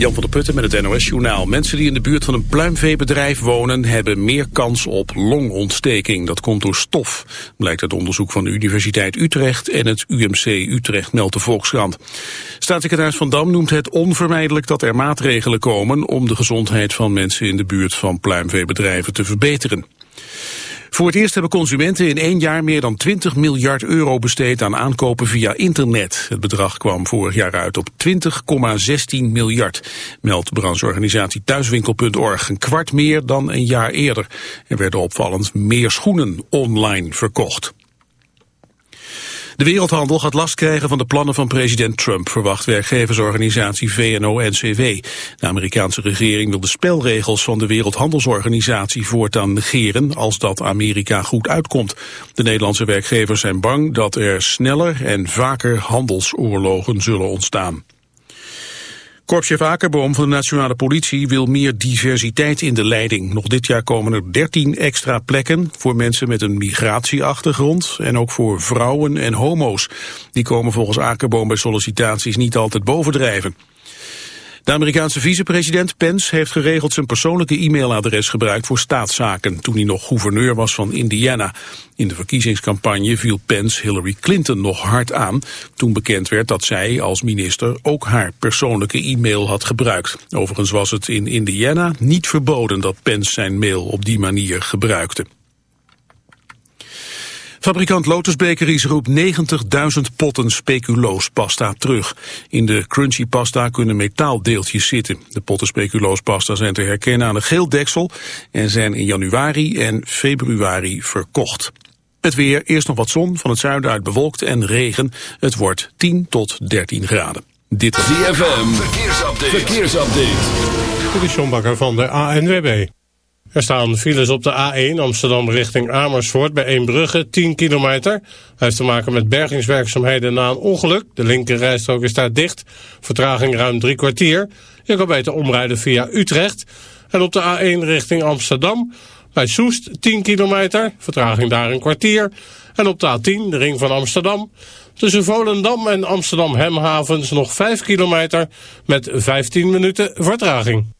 Jan van der Putten met het NOS-journaal. Mensen die in de buurt van een pluimveebedrijf wonen... hebben meer kans op longontsteking. Dat komt door stof, blijkt uit onderzoek van de Universiteit Utrecht... en het UMC Utrecht, meldt de Volkskrant. Staatssecretaris Van Dam noemt het onvermijdelijk dat er maatregelen komen... om de gezondheid van mensen in de buurt van pluimveebedrijven te verbeteren. Voor het eerst hebben consumenten in één jaar meer dan 20 miljard euro besteed aan aankopen via internet. Het bedrag kwam vorig jaar uit op 20,16 miljard, meldt brancheorganisatie thuiswinkel.org. Een kwart meer dan een jaar eerder. Er werden opvallend meer schoenen online verkocht. De wereldhandel gaat last krijgen van de plannen van president Trump, verwacht werkgeversorganisatie VNO-NCW. De Amerikaanse regering wil de spelregels van de Wereldhandelsorganisatie voortaan negeren als dat Amerika goed uitkomt. De Nederlandse werkgevers zijn bang dat er sneller en vaker handelsoorlogen zullen ontstaan. Korpschef Akerboom van de Nationale Politie wil meer diversiteit in de leiding. Nog dit jaar komen er 13 extra plekken voor mensen met een migratieachtergrond en ook voor vrouwen en homo's. Die komen volgens Akerboom bij sollicitaties niet altijd bovendrijven. De Amerikaanse vicepresident Pence heeft geregeld zijn persoonlijke e-mailadres gebruikt voor staatszaken toen hij nog gouverneur was van Indiana. In de verkiezingscampagne viel Pence Hillary Clinton nog hard aan toen bekend werd dat zij als minister ook haar persoonlijke e-mail had gebruikt. Overigens was het in Indiana niet verboden dat Pence zijn mail op die manier gebruikte. Fabrikant Lotus Bakeries roept 90.000 potten speculoospasta terug. In de crunchy pasta kunnen metaaldeeltjes zitten. De potten speculoospasta zijn te herkennen aan een geel deksel en zijn in januari en februari verkocht. Het weer, eerst nog wat zon, van het zuiden uit bewolkt en regen. Het wordt 10 tot 13 graden. Dit is ZFM, verkeersupdate. verkeersupdate. De Sjombakker van de ANWB. Er staan files op de A1 Amsterdam richting Amersfoort bij Eembrugge, 10 kilometer. Hij heeft te maken met bergingswerkzaamheden na een ongeluk. De linkerrijstrook is daar dicht. Vertraging ruim drie kwartier. Je kan beter omrijden via Utrecht. En op de A1 richting Amsterdam bij Soest, 10 kilometer. Vertraging daar een kwartier. En op de A10, de ring van Amsterdam. Tussen Volendam en Amsterdam Hemhavens nog 5 kilometer met 15 minuten vertraging.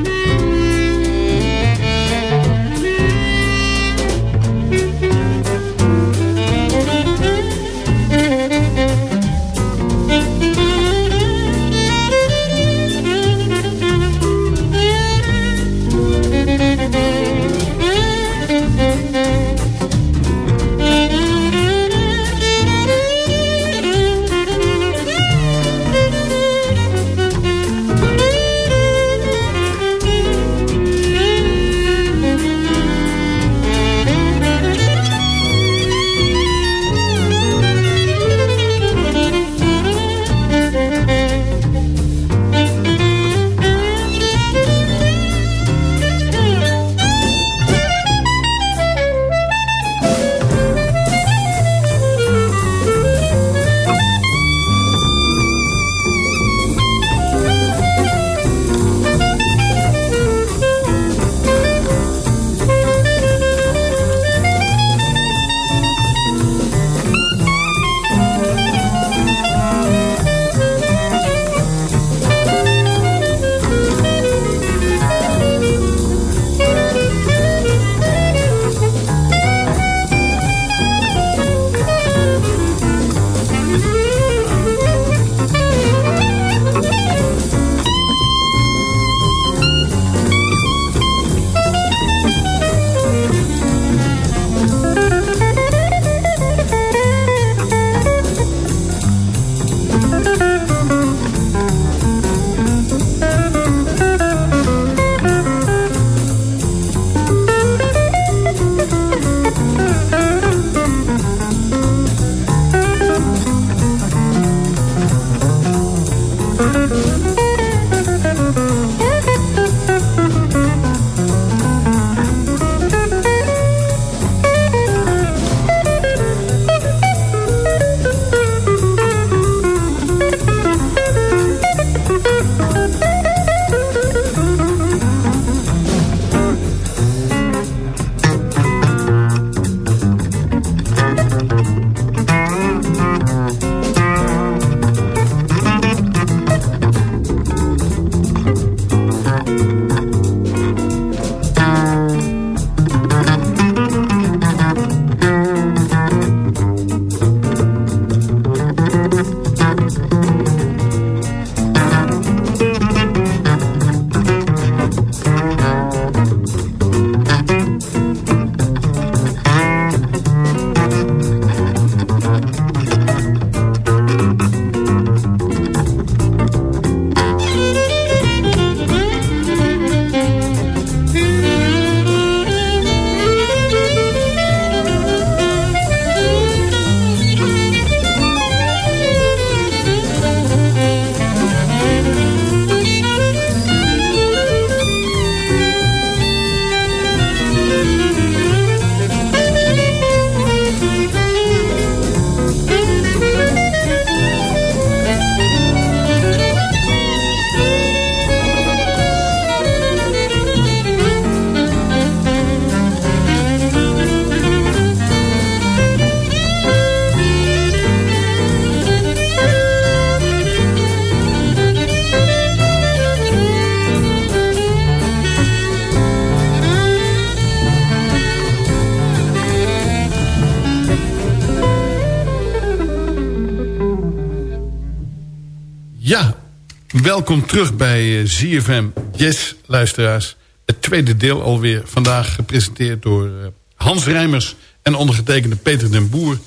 Welkom terug bij ZFM Yes, luisteraars. Het tweede deel alweer. Vandaag gepresenteerd door Hans Rijmers en ondergetekende Peter den Boer.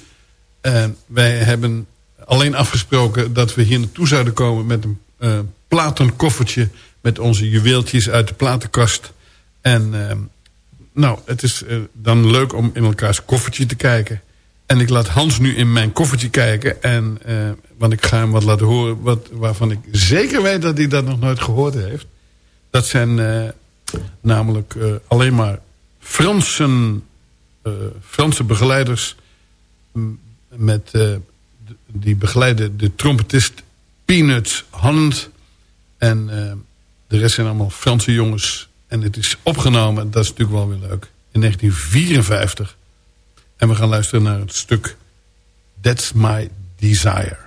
wij hebben alleen afgesproken dat we hier naartoe zouden komen... met een uh, platenkoffertje met onze juweeltjes uit de platenkast. En nou, het is dan leuk om in elkaars koffertje te kijken... En ik laat Hans nu in mijn koffertje kijken. En, uh, want ik ga hem wat laten horen wat, waarvan ik zeker weet dat hij dat nog nooit gehoord heeft. Dat zijn uh, namelijk uh, alleen maar Fransen, Franse begeleiders. Met, die begeleiden de trompetist Peanuts Hand. En de rest zijn allemaal Franse jongens. En het is opgenomen, dat is natuurlijk wel weer leuk. In 1954 en we gaan luisteren naar het stuk That's My Desire.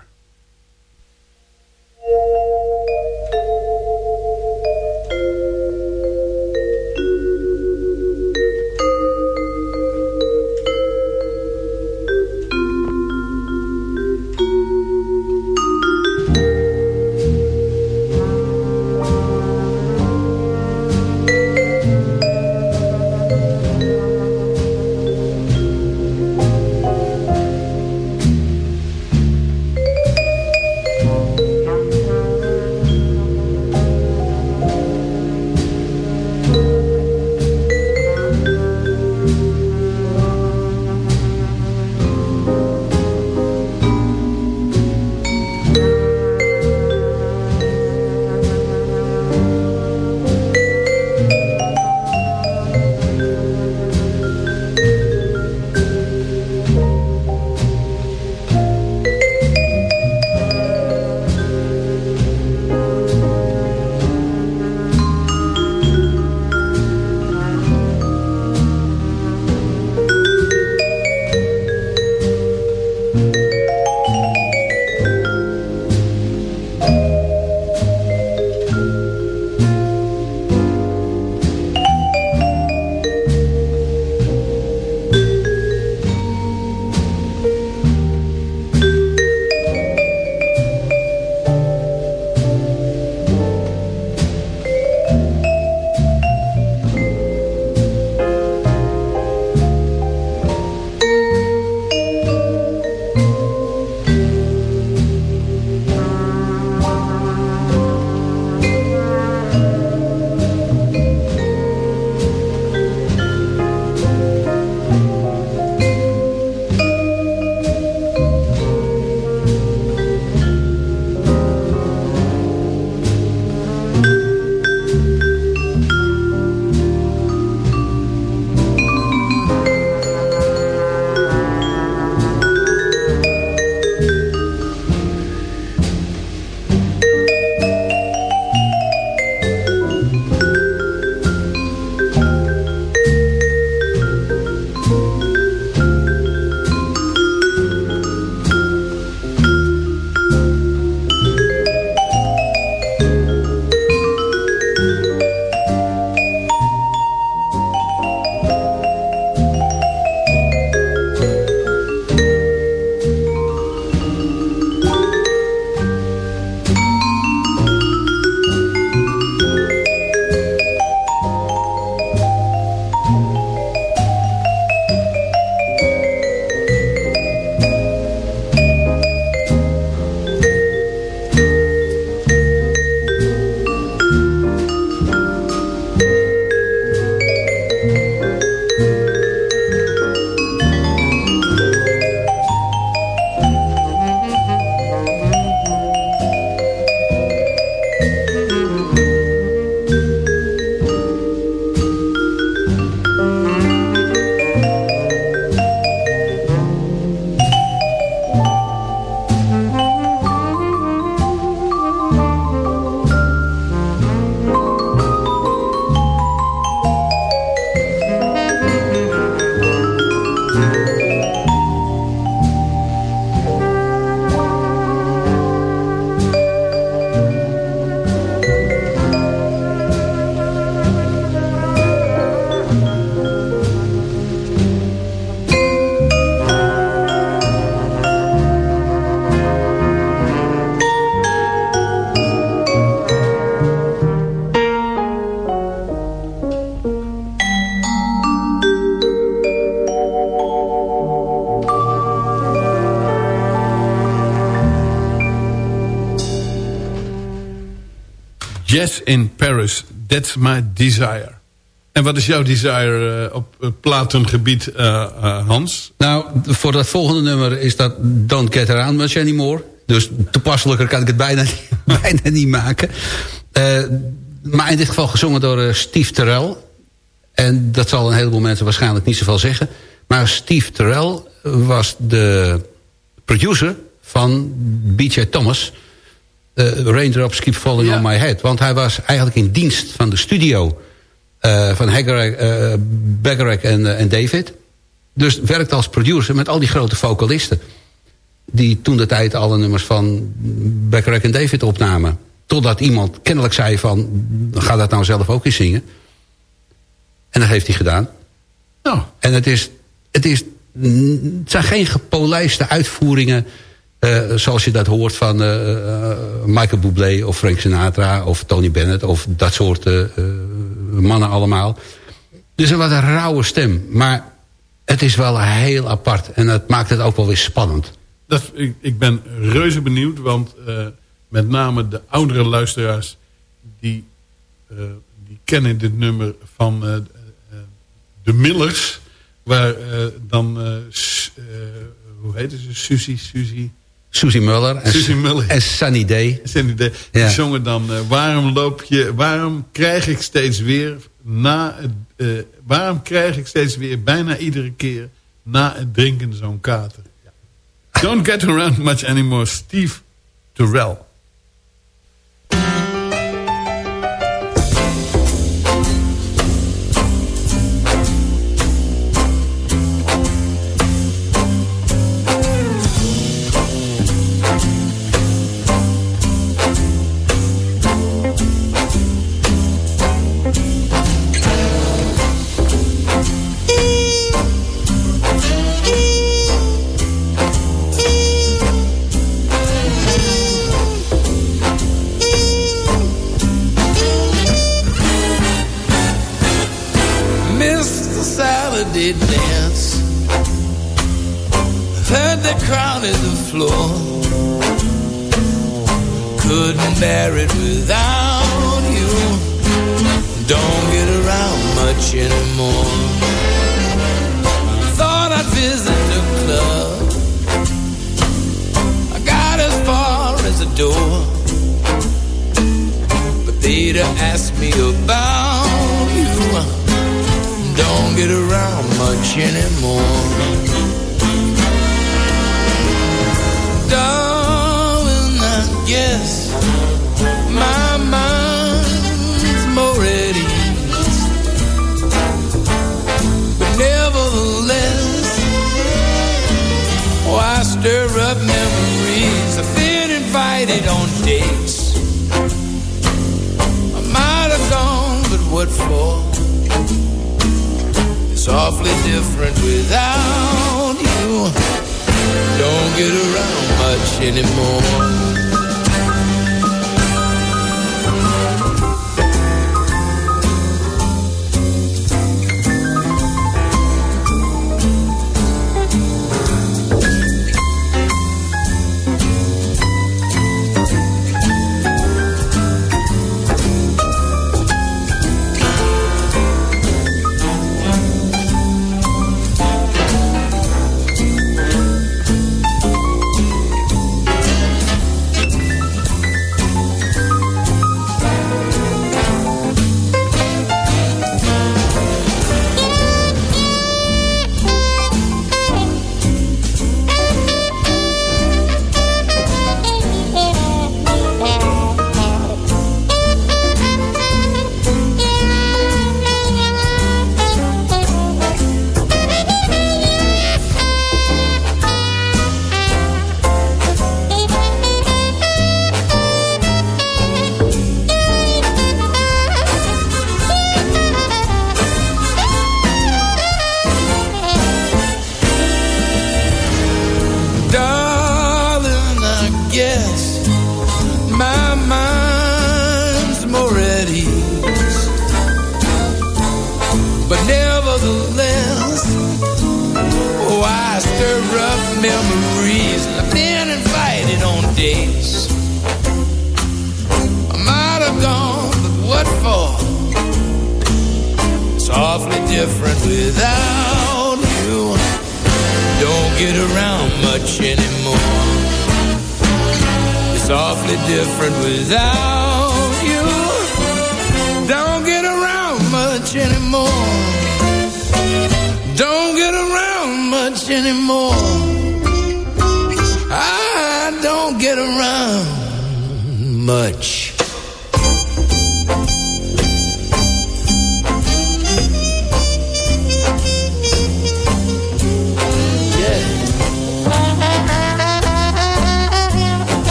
Paris, That's My Desire. En wat is jouw desire uh, op uh, platengebied, uh, Hans? Nou, voor dat volgende nummer is dat Don't Get Around Much Anymore. Dus toepasselijker kan ik het bijna, bijna niet maken. maar in dit geval gezongen door Steve Terrell. En dat zal een heleboel mensen waarschijnlijk niet zoveel zeggen. Maar Steve Terrell was de producer van B.J. Thomas... Uh, Raindrops Keep Falling on My Head. Want hij was eigenlijk in dienst van de studio... Uh, van Hagerek, uh, en, en David. Dus werkte als producer met al die grote vocalisten. Die toen de tijd alle nummers van Beckerek en David opnamen. Totdat iemand kennelijk zei van... ga dat nou zelf ook eens zingen. En dat heeft hij gedaan. Oh. En het, is, het, is, het zijn geen gepolijste uitvoeringen... Uh, zoals je dat hoort van uh, uh, Michael Bublé of Frank Sinatra of Tony Bennett of dat soort mannen allemaal. Dus een wat een rauwe stem. Maar het is wel heel apart en dat maakt het ook wel weer spannend. Dat, ik, ben reuze benieuwd, want met name de oudere luisteraars... die, die kennen dit nummer van de Millers... waar dan, hoe heet ze, Susie, Susie... Susie Muller en, Susie Muller. en Sunny Day. Sunny Day. Die ja. zongen dan... Uh, waarom loop je... Waarom krijg ik steeds weer... Na het, uh, waarom krijg ik steeds weer... bijna iedere keer... na het drinken zo'n kater? Ja. Don't get around much anymore. Steve Terrell.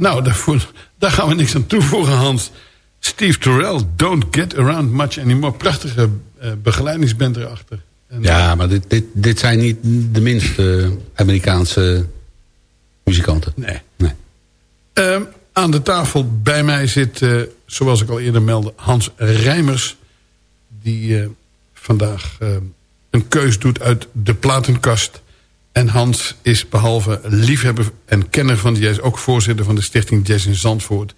Nou, daarvoor, daar gaan we niks aan toevoegen, Hans. Steve Terrell, Don't Get Around Much Anymore. Prachtige uh, begeleidingsband erachter. En, ja, maar dit, dit, dit zijn niet de minste Amerikaanse muzikanten. Nee. nee. Uh, aan de tafel bij mij zit, uh, zoals ik al eerder meldde, Hans Rijmers. Die uh, vandaag een keus doet uit de platenkast. En Hans is behalve liefhebber en kenner van de jazz... ook voorzitter van de stichting Jazz in Zandvoort.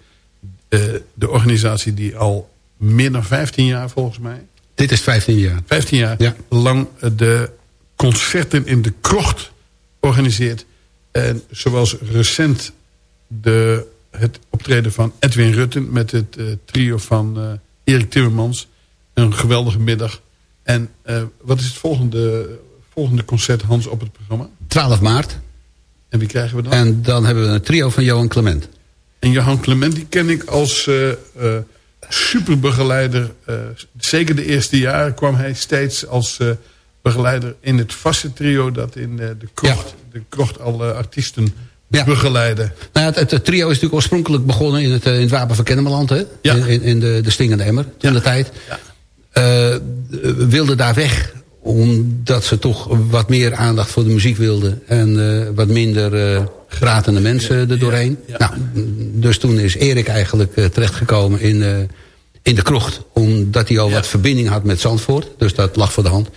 Uh, de organisatie die al meer dan 15 jaar volgens mij... Dit is 15 jaar. 15 jaar ja. lang de concerten in de krocht organiseert. En zoals recent de, het optreden van Edwin Rutten... met het uh, trio van uh, Erik Timmermans. Een geweldige middag. En wat is het volgende volgende concert Hans op het programma? 12 maart. En wie krijgen we dan? En dan hebben we een trio van Johan Clement. En Johan Clement die ken ik als uh, uh, superbegeleider. Uh, zeker de eerste jaren kwam hij steeds als begeleider in het vaste trio... dat in de, krocht, ja. de krocht alle artiesten ja. begeleiden. Nou, het, het, trio is natuurlijk oorspronkelijk begonnen in het, in het Wapen van Kennemerland. Hè? Ja. In, in de, de Stingende Emmer, toen de tijd. wilde daar weg omdat ze toch wat meer aandacht voor de muziek wilden. En uh, wat minder uh, pratende mensen er doorheen. Ja, nou, dus toen is Erik eigenlijk uh, terechtgekomen in, in de krocht. Omdat hij al wat verbinding had met Zandvoort. Dus dat lag voor de hand.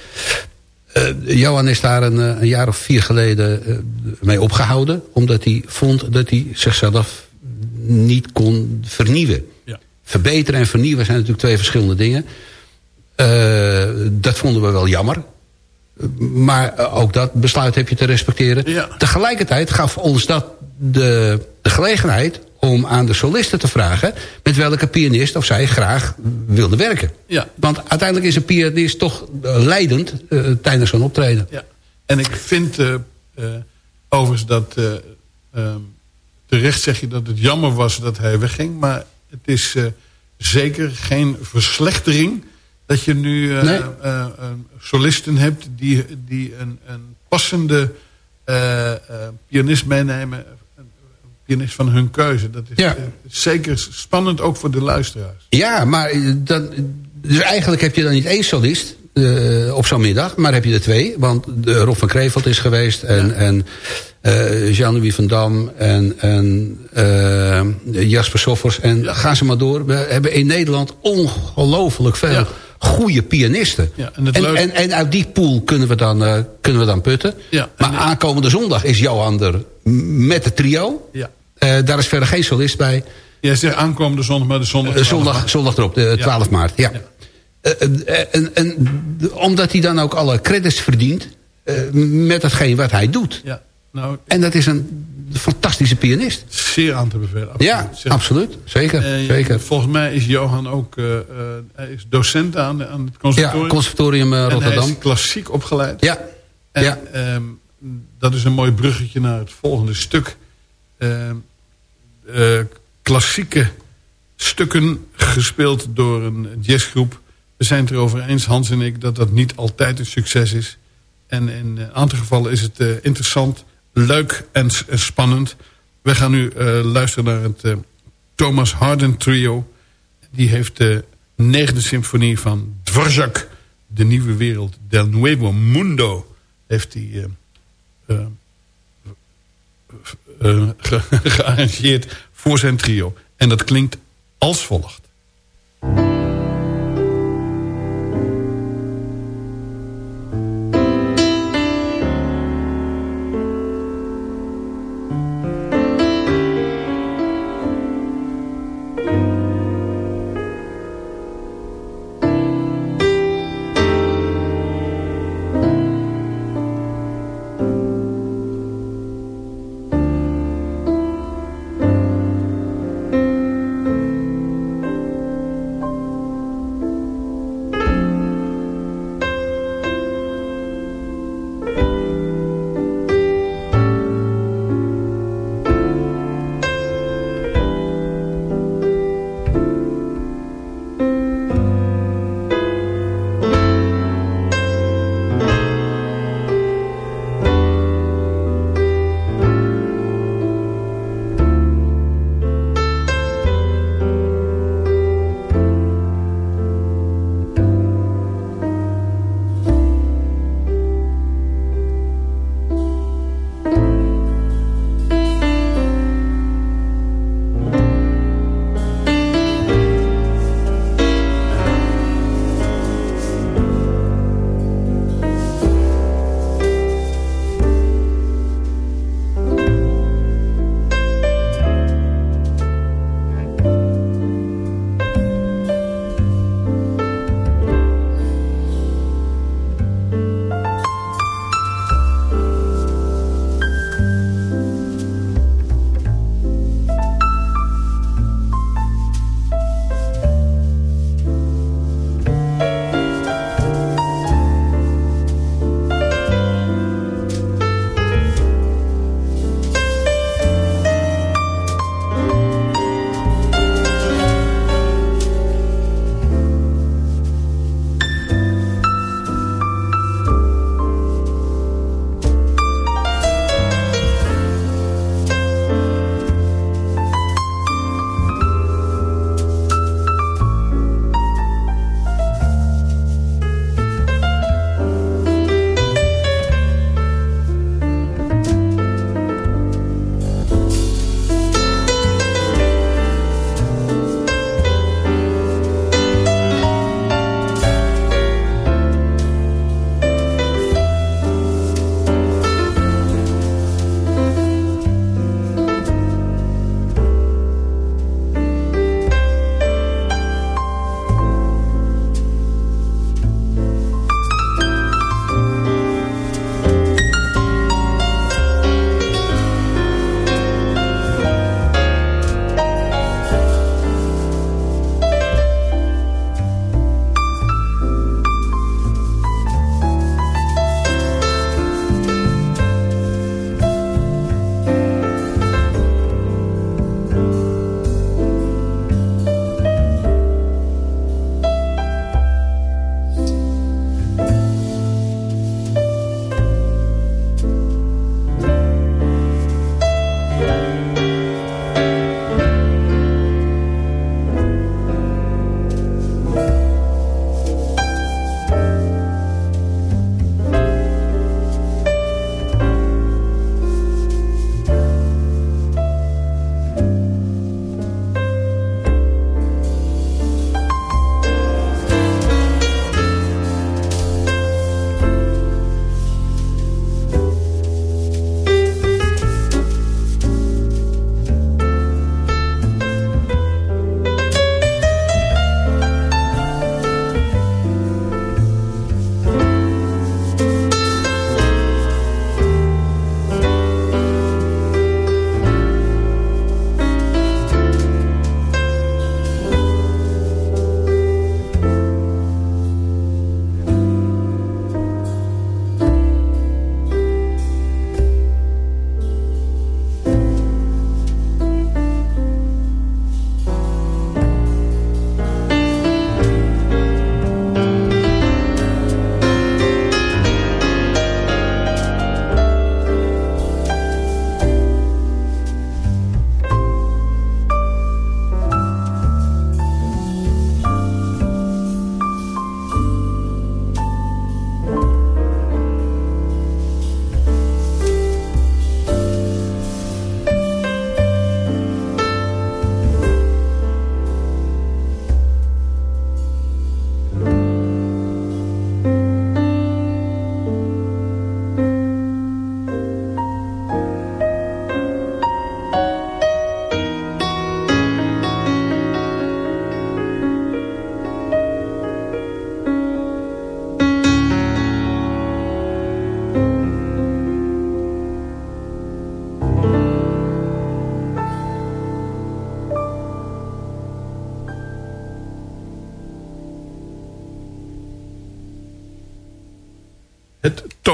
Johan is daar een, een, jaar of vier geleden mee opgehouden. Omdat hij vond dat hij zichzelf niet kon vernieuwen. Verbeteren en vernieuwen zijn natuurlijk twee verschillende dingen. Uh, dat vonden we wel jammer. Maar ook dat besluit heb je te respecteren. Ja. Tegelijkertijd gaf ons dat de, de gelegenheid om aan de solisten te vragen... met welke pianist of zij graag wilde werken. Ja. Want uiteindelijk is een pianist toch leidend uh, tijdens zo'n optreden. Ja. En ik vind uh, overigens dat... terecht zeg je dat het jammer was dat hij wegging... maar het is zeker geen verslechtering dat je nu uh, nee. uh, solisten hebt die, die een, een passende uh, pianist meenemen. Een pianist van hun keuze. Dat is ja. zeker spannend ook voor de luisteraars. Ja, maar dan, dus eigenlijk heb je dan niet één solist op zo'n middag. Maar heb je er twee. Want de Rob van Kreveld is geweest. En, Ja. en Jean-Louis van Dam. En, en Jasper Soffers. En Ja. gaan ze maar door. We hebben in Nederland ongelooflijk veel... Ja. Goede pianisten. Ja, en en, en, en uit die pool kunnen we dan, uh, kunnen we dan putten. Ja, maar en- aankomende zondag is Johan er met het trio. Ja. Uh, daar is verder geen solist bij. Jij zegt aankomende zondag, maar de zondag... Uh, zondag, zondag erop, de 12 Ja. maart. Ja. En, omdat hij dan ook alle credits verdient... met hetgeen wat hij doet. Ja, nou, En dat is een fantastische pianist. zeer aan te bevelen. absoluut. Ja, absoluut. Zeker. Eh, zeker. Volgens mij is Johan ook uh, uh, hij is docent aan, aan het Ja, conservatorium. conservatorium uh, en hij Rotterdam. is klassiek opgeleid. Ja, En, ja. ehm, dat is een mooi bruggetje naar het volgende stuk. Ehm, eh, klassieke stukken gespeeld door een jazzgroep. We zijn het erover eens, Hans en ik, dat dat niet altijd een succes is. En in een aantal gevallen is het interessant, leuk en, en, spannend. We gaan nu uh, luisteren naar het uh, Thomas Harden trio. Die heeft de negende symfonie van Dvorak De Nieuwe Wereld, Del Nuevo Mundo, heeft hij ge gearrangeerd voor zijn trio. En dat klinkt als volgt.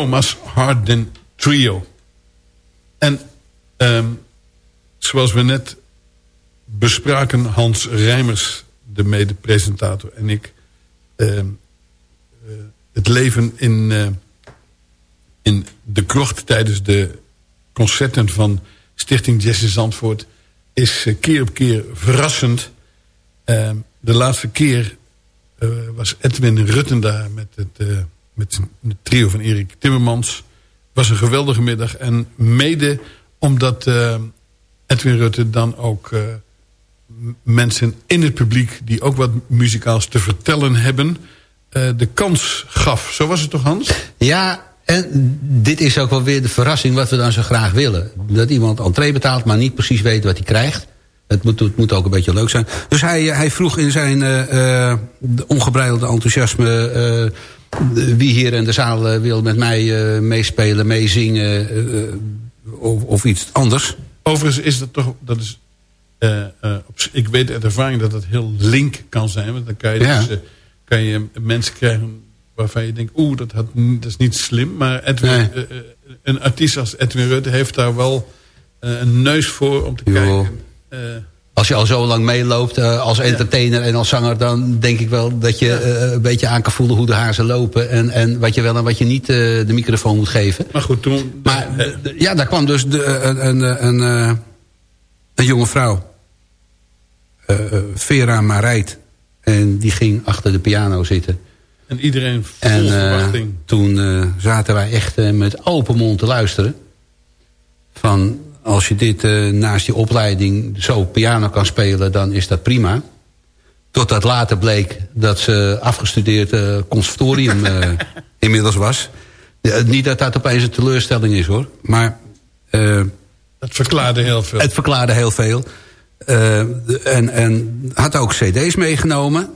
Thomas Harden Trio. En ehm, zoals we net bespraken, Hans Rijmers, de mede-presentator en ik... Ehm, eh, het leven in, uh, in de krocht tijdens de concerten van Stichting Jesse Zandvoort... is uh, keer op keer verrassend. Ehm, de laatste keer was Edwin Rutten daar met het, met het trio van Erik Timmermans. was een geweldige middag. En mede omdat Edwin Rutten dan ook mensen in het publiek... die ook wat muzikaals te vertellen hebben... Uh, de kans gaf. Zo was het toch, Hans? Ja, en dit is ook wel weer de verrassing wat we dan zo graag willen. Dat iemand entree betaalt, maar niet precies weet wat hij krijgt. Het moet, het moet ook een beetje leuk zijn. Dus hij, hij vroeg in zijn ongebreidelde enthousiasme... wie hier in de zaal wil met mij meespelen, meezingen... Of, of, iets anders. Overigens is dat toch... Dat is, ik weet uit ervaring dat het heel link kan zijn. Want dan kan je ja. dus kan je mensen krijgen waarvan je denkt... oeh, dat, dat is niet slim. Maar Edwin, nee. een artiest als Edwin Rutte heeft daar wel een neus voor om te jo. kijken. Als je al zo lang meeloopt als entertainer en als zanger... dan denk ik wel dat je ja. een beetje aan kan voelen hoe de hazen lopen... en, en wat je wel en wat je niet de microfoon moet geven. Maar goed, toen... Maar ja, daar kwam dus de, een, een, een, een jonge vrouw. Vera Marijt en die ging achter de piano zitten. En iedereen vol en, verwachting. Toen zaten wij echt met open mond te luisteren. Van als je dit naast je opleiding zo piano kan spelen, dan is dat prima. Totdat later bleek dat ze afgestudeerd conservatorium inmiddels was. niet dat dat opeens een teleurstelling is hoor. Maar... het verklaarde heel veel. Het verklaarde heel veel. Uh, en, en had ook cd's meegenomen.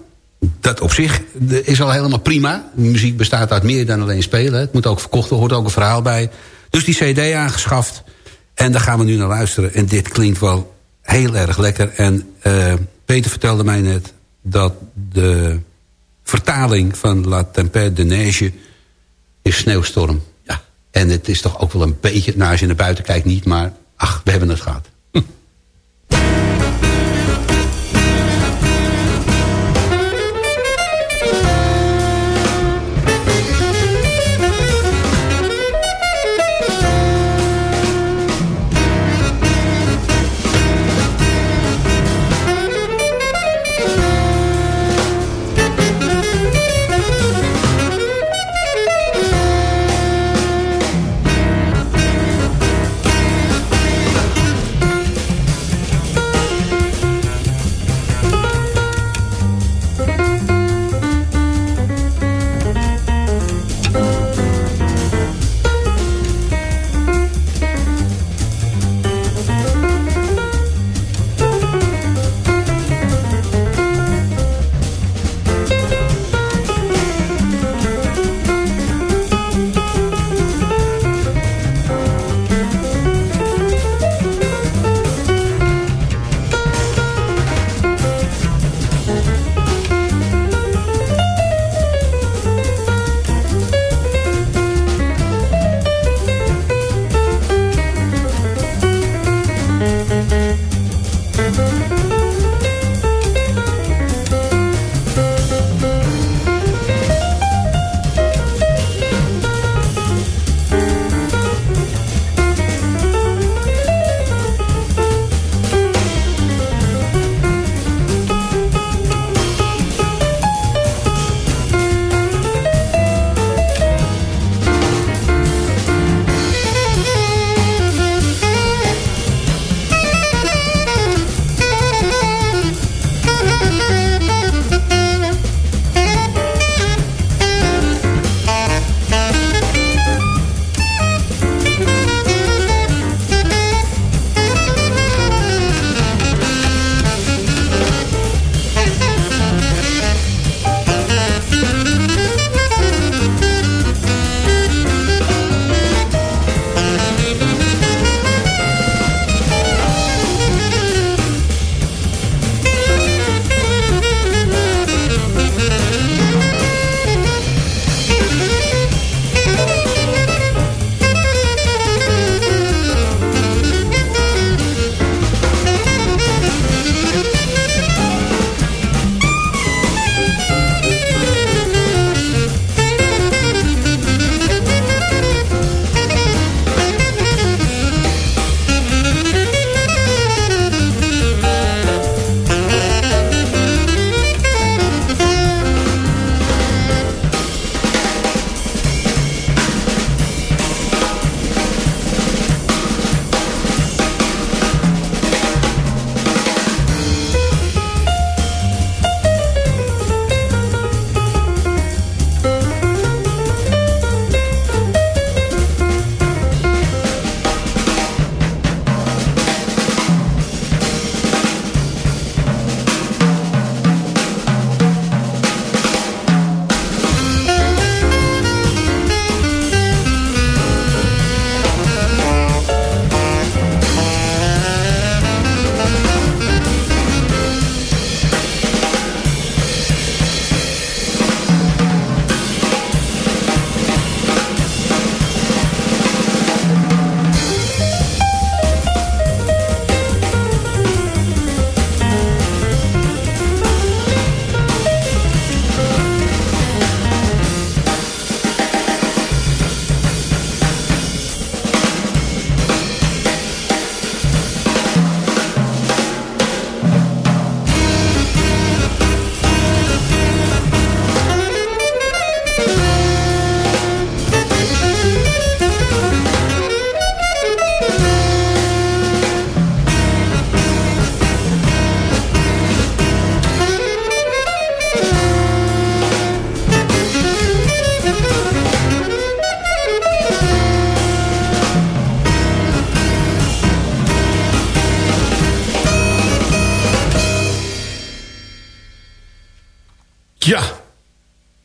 Dat op zich is al helemaal prima. Muziek bestaat uit meer dan alleen spelen. Het moet ook verkocht worden, hoort ook een verhaal bij. Dus die cd aangeschaft. En daar gaan we nu naar luisteren. En dit klinkt wel heel erg lekker. En uh, Peter vertelde mij net dat de vertaling van La Tempête de Neige is sneeuwstorm. Ja. En het is toch ook wel een beetje, nou als je naar buiten kijkt niet, maar ach, we hebben het gehad.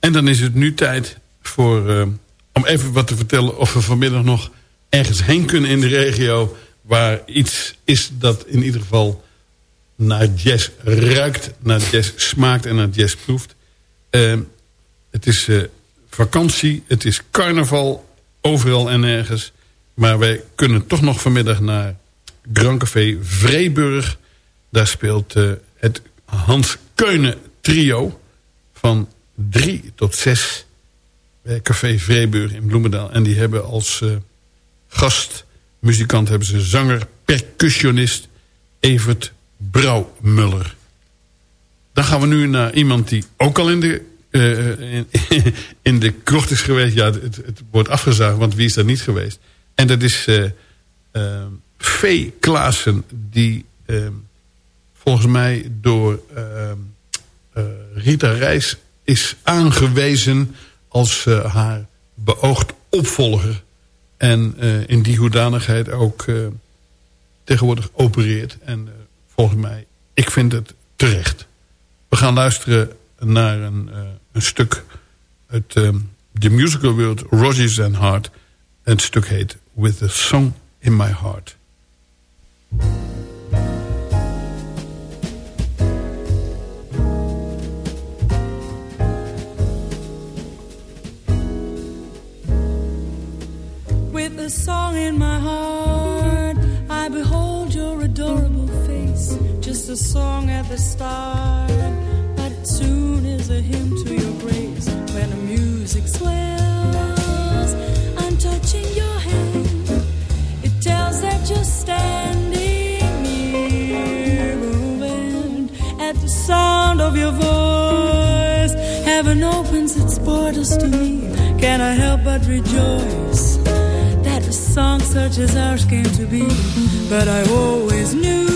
En dan is het nu tijd voor, uh, om even wat te vertellen... of we vanmiddag nog ergens heen kunnen in de regio... waar iets is dat in ieder geval naar jazz ruikt... naar jazz smaakt en naar jazz proeft. Uh, het is uh, vakantie, het is carnaval, overal en ergens. Maar wij kunnen toch nog vanmiddag naar Grand Café Vreeburg. Daar speelt het Hans Keunen trio van drie tot zes bij Café Vreeburg in Bloemendaal. En die hebben als uh, gastmuzikant hebben ze zanger, percussionist Evert Brouwmuller. Dan gaan we nu naar iemand die ook al in de, uh, in, in, de krocht is geweest. Ja, het, het, wordt afgezaagd, want wie is daar niet geweest? En dat is uh, V. Klaassen, die volgens mij door Rita Reis is aangewezen als uh, haar beoogd opvolger. En uh, in die hoedanigheid ook uh, tegenwoordig opereert. En volgens mij, ik vind het terecht. We gaan luisteren naar een, een stuk uit de musical world Rogers and Hart. Het stuk heet With a Song in My Heart. Song in my heart. I behold your adorable face. Just a song at the start, but soon is a hymn to your grace. When the music swells, I'm touching your hand. It tells that you're standing near, moving at the sound of your voice. Heaven opens its portals to me. Can I help but rejoice? Song such as ours came to be. But I always knew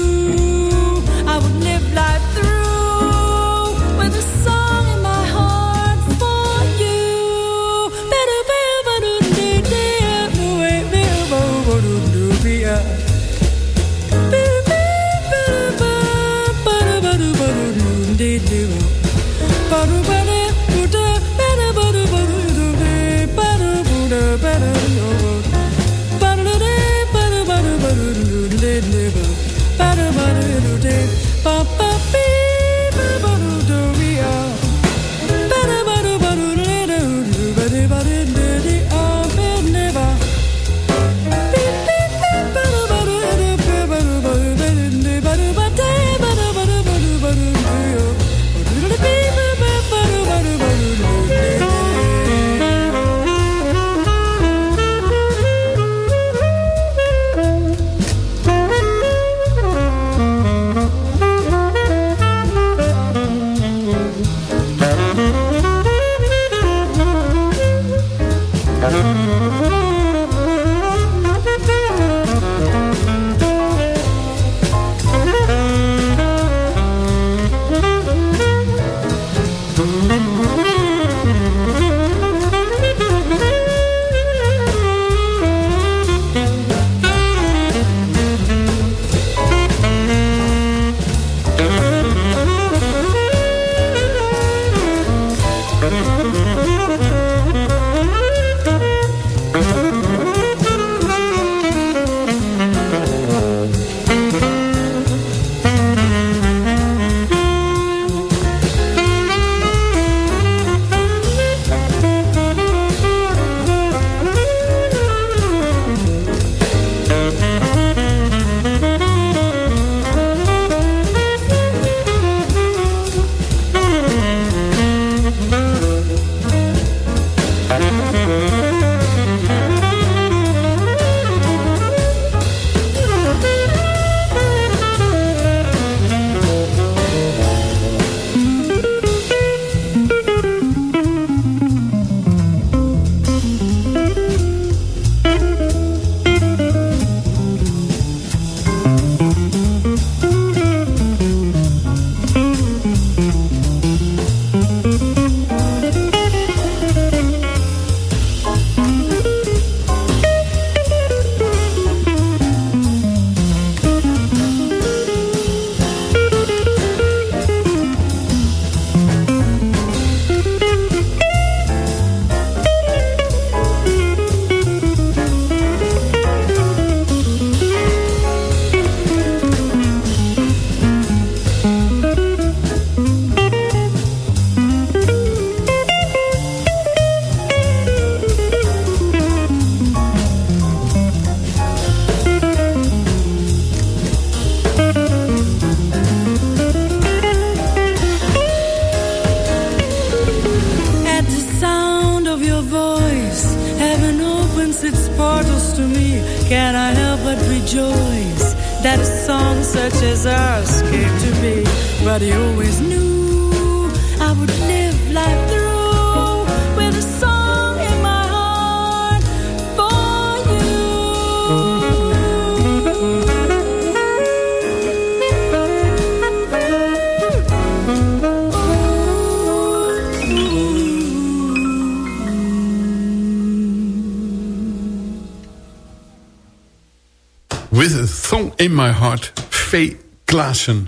in My Heart, V. Klaassen.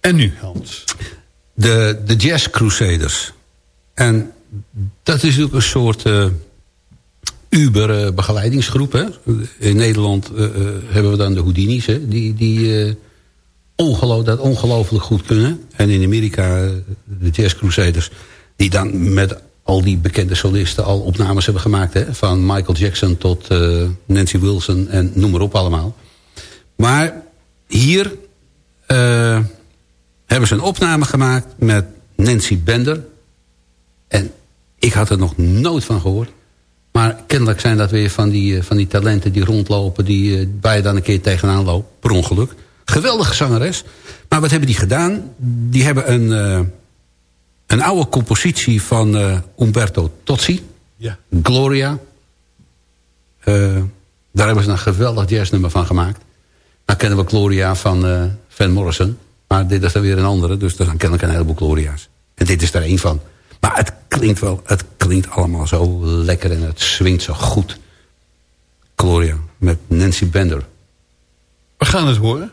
En nu, Hans. De, de Jazz Crusaders. En dat is natuurlijk een soort uh, Uber-begeleidingsgroep. Hè? In Nederland uh, hebben we dan de Houdini's, hè? die, die ongeloof, dat ongelooflijk goed kunnen. En in Amerika de Jazz Crusaders, die dan met al die bekende solisten al opnames hebben gemaakt. Hè? Van Michael Jackson tot Nancy Wilson en noem maar op allemaal. Maar hier hebben ze een opname gemaakt met Nancy Bender en ik had er nog nooit van gehoord. Maar kennelijk zijn dat weer van die, van die talenten die rondlopen... die uh, waar je dan een keer tegenaan loopt, per ongeluk. Geweldige zangeres. Maar wat hebben die gedaan? Die hebben een, uh, een oude compositie van uh, Umberto Tozzi. Ja. Gloria. daar hebben ze een geweldig jazznummer van gemaakt. Nou kennen we Gloria van Van Morrison. Maar dit is dan weer een andere. Dus er zijn kennelijk een heleboel Gloria's. En dit is er één van. Maar het klinkt wel, het klinkt allemaal zo lekker en het swingt zo goed. Gloria met Nancy Bender. We gaan het horen.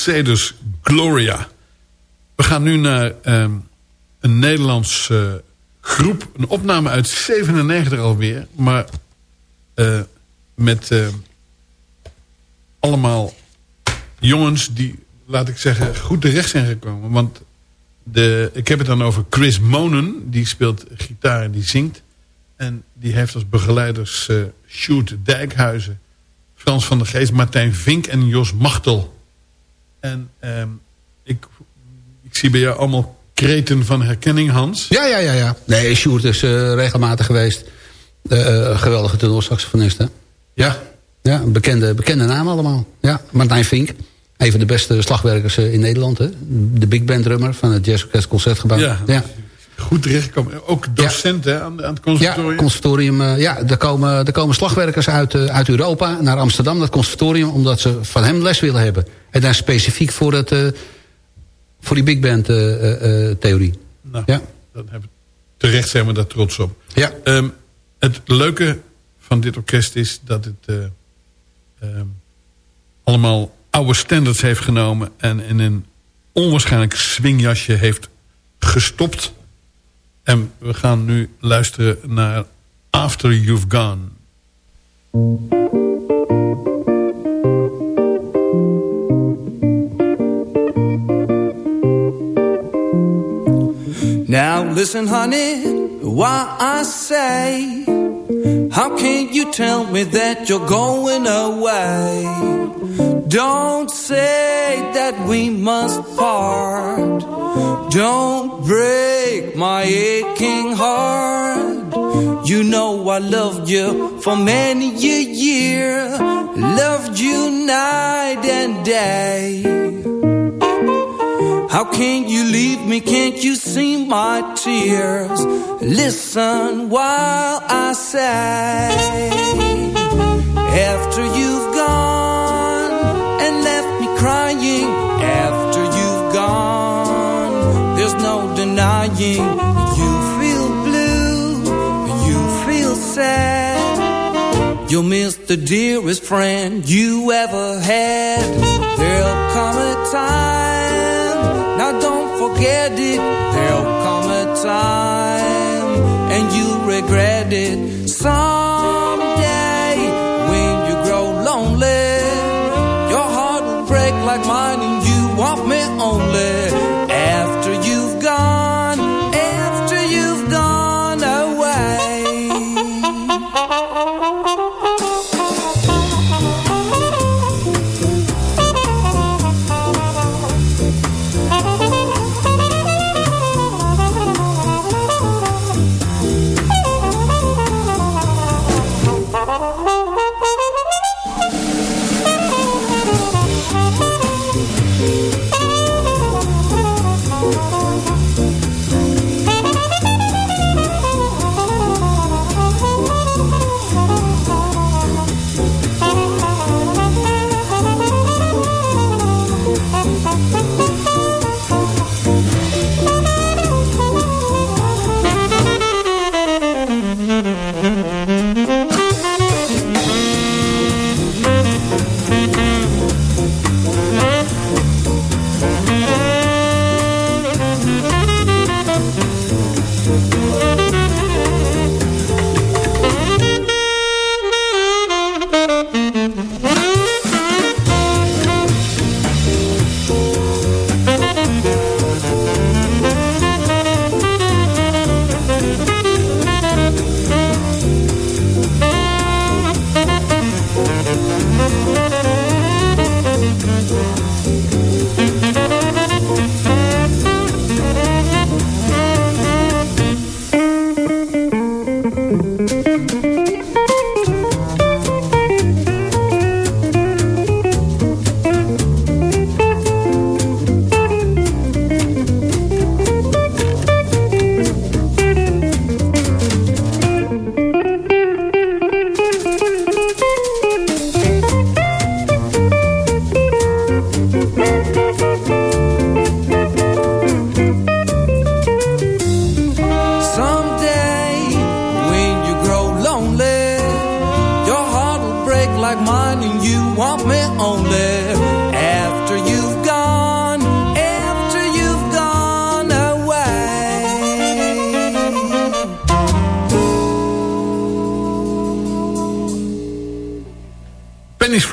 Crusaders Gloria. We gaan nu naar ehm, een Nederlands eh, groep. Een opname uit 97 alweer. Maar eh, met eh, allemaal jongens die, laat ik zeggen, goed terecht zijn gekomen. Want de, ik heb het dan over Chris Monen. Die speelt gitaar en die zingt. En die heeft als begeleiders uh, Dijkhuizen... Frans van der Geest, Martijn Vink en Jos Machtel. En ehm, ik, ik zie bij jou allemaal kreten van herkenning, Hans. Ja, ja, ja. ja. Nee, Sjoerd is uh, regelmatig geweest. Uh, geweldige tunnelsaxofonist, hè? Ja. Ja, een bekende, bekende naam allemaal. Ja, Martijn Vink. Een van de beste slagwerkers in Nederland, hè? De big band drummer van het Jazz Orkest Concertgebouw. Ja, ja goed terechtgekomen. Ook docenten ja. aan, aan, het conservatorium? Ja, conservatorium, uh, ja er, komen, er komen slagwerkers uit, uh, uit Europa naar Amsterdam, dat conservatorium, omdat ze van hem les willen hebben. En dan specifiek voor, het, uh, voor die big band theorie. Nou, ja. dan hebben we terecht zijn we daar trots op. Ja. Um, het leuke van dit orkest is dat het um, allemaal oude standards heeft genomen en in een onwaarschijnlijk swingjasje heeft gestopt en we gaan nu luisteren naar After You've Gone. Now listen honey, why I say How can you tell me that you're going away Don't say that we must part Don't break my aching heart. You know I loved you for many a year. Loved you night and day. How can you leave me? Can't you see my tears? Listen while I say, after you've gone denying you feel blue, you feel sad. You'll miss the dearest friend you ever had. There'll come a time, now don't forget it. There'll come a time, and you'll regret it someday when you grow lonely. Your heart will break like mine, and you want me only.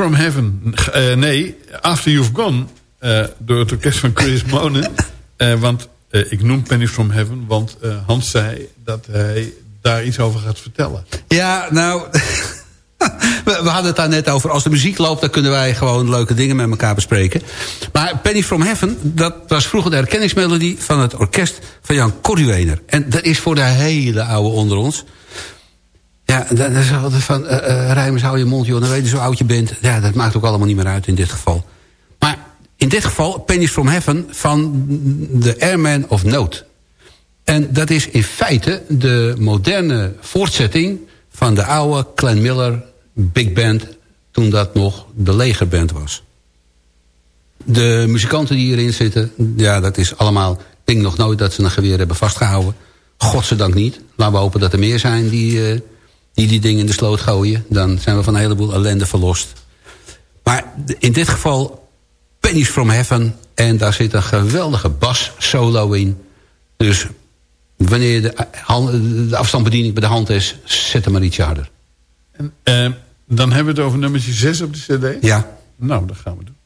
From Heaven. Eh, nee, After You've Gone. eh, door het orkest van Chris Monen. Eh, want ik noem Pennies from Heaven. Want Hans zei dat hij daar iets over gaat vertellen. Ja, nou... we, we hadden het daar net over. Als de muziek loopt, dan kunnen wij gewoon leuke dingen met elkaar bespreken. Maar Penny from Heaven, dat was vroeger de herkenningsmelodie... van het orkest van Jan Corduener. En dat is voor de hele oude onder ons. Ja, dat is altijd van... Uh, uh, hou je mond, joh. Dan weet je zo oud je bent. Ja, dat maakt ook allemaal niet meer uit in dit geval. Maar in dit geval Pennies from Heaven van de Airman of Note. En dat is in feite de moderne voortzetting van de oude Glenn Miller Big Band... toen dat nog de legerband was. De muzikanten die hierin zitten, ja, dat is allemaal... ik denk nog nooit dat ze een geweer hebben vastgehouden. Godzijdank niet. Laten we hopen dat er meer zijn die, uh, die die dingen in de sloot gooien. Dan zijn we van een heleboel ellende verlost. Maar in dit geval Pennies from Heaven... en daar zit een geweldige bas solo in. Dus wanneer de, de afstandsbediening bij de hand is... zet hem maar iets harder. En, uh, dan hebben we het over nummertje 6 op de cd? Ja. Nou, dat gaan we doen.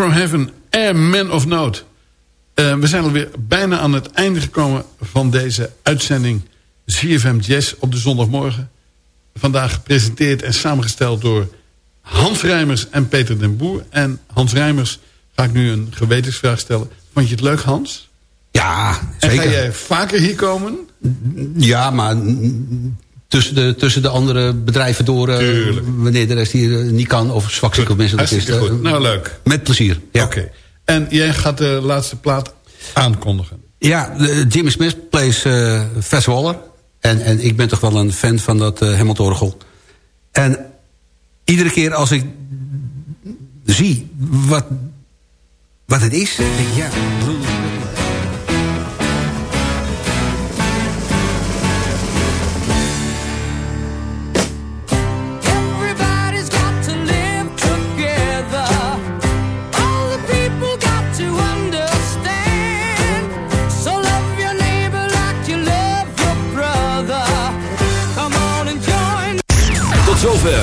From Heaven, Air Man of Note. Uh, we zijn alweer bijna aan het einde gekomen van deze uitzending ZFM Jazz op de zondagmorgen. Vandaag gepresenteerd en samengesteld door Hans Rijmers en Peter den Boer. En Hans Rijmers ga ik nu een gewetensvraag stellen. Vond je het leuk Hans? Ja, zeker. En ga jij vaker hier komen? Ja, maar tussen de, tussen de andere bedrijven door... Uh, wanneer de rest hier uh, niet kan of zwak ziek of misselijk is. Uh, nou, leuk. Met plezier, ja. Oké. Okay. En jij gaat de laatste plaat aankondigen. Ja, Jimmy Smith plays uh, Fats Waller. En, en ik ben toch wel een fan van dat uh. En iedere keer als ik zie wat, wat het is... denk ik, ja...